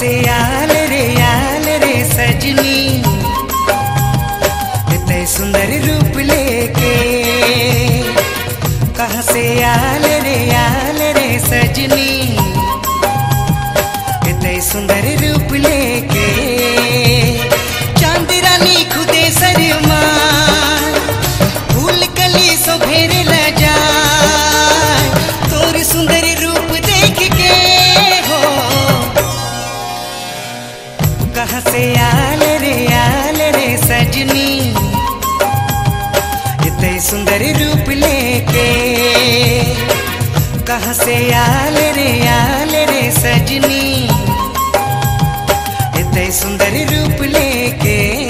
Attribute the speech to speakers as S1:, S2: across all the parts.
S1: से याल रे याल रे सजनी। इतने सुंदर रूप लेके कहा से याल रे याल रे सजनी। इतने सुंदर रूप लेके सुंदर रूप लेके। कहा से आल रे आल रे सजनी? इतने सुंदर रूप लेके।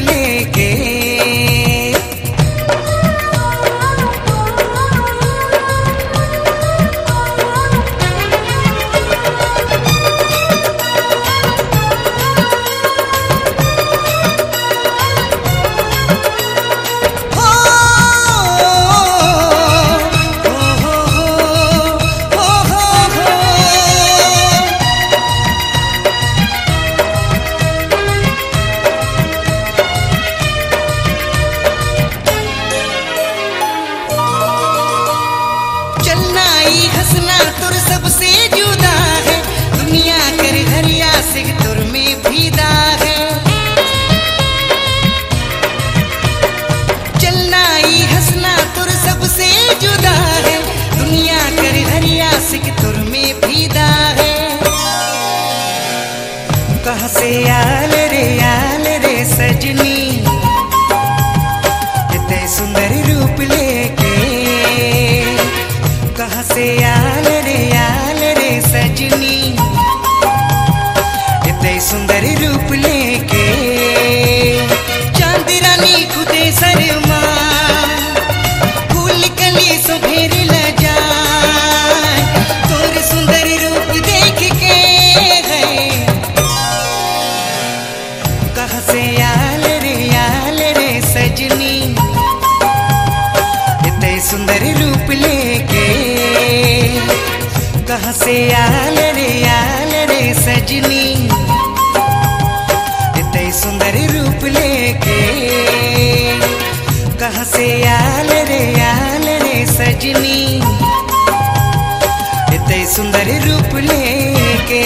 S1: लेके तुर सबसे जुदा है। दुनिया कर हरिया से तुर में फीदा है। चलना ही हंसना तुर सबसे जुदा है। दुनिया कर हरिया से तुर में है। कहाँ से आल रे आल रे सजनी। इतने सुंदर रूप लेके से आल रे आल रे सजनी। इतने सुंदर रूप लेके कहाँ से आल रे आल रे सजनी। इतने सुंदर रूप लेके, कहाँ से आल रे आल रे सजनी। इतने सुंदर रूप लेके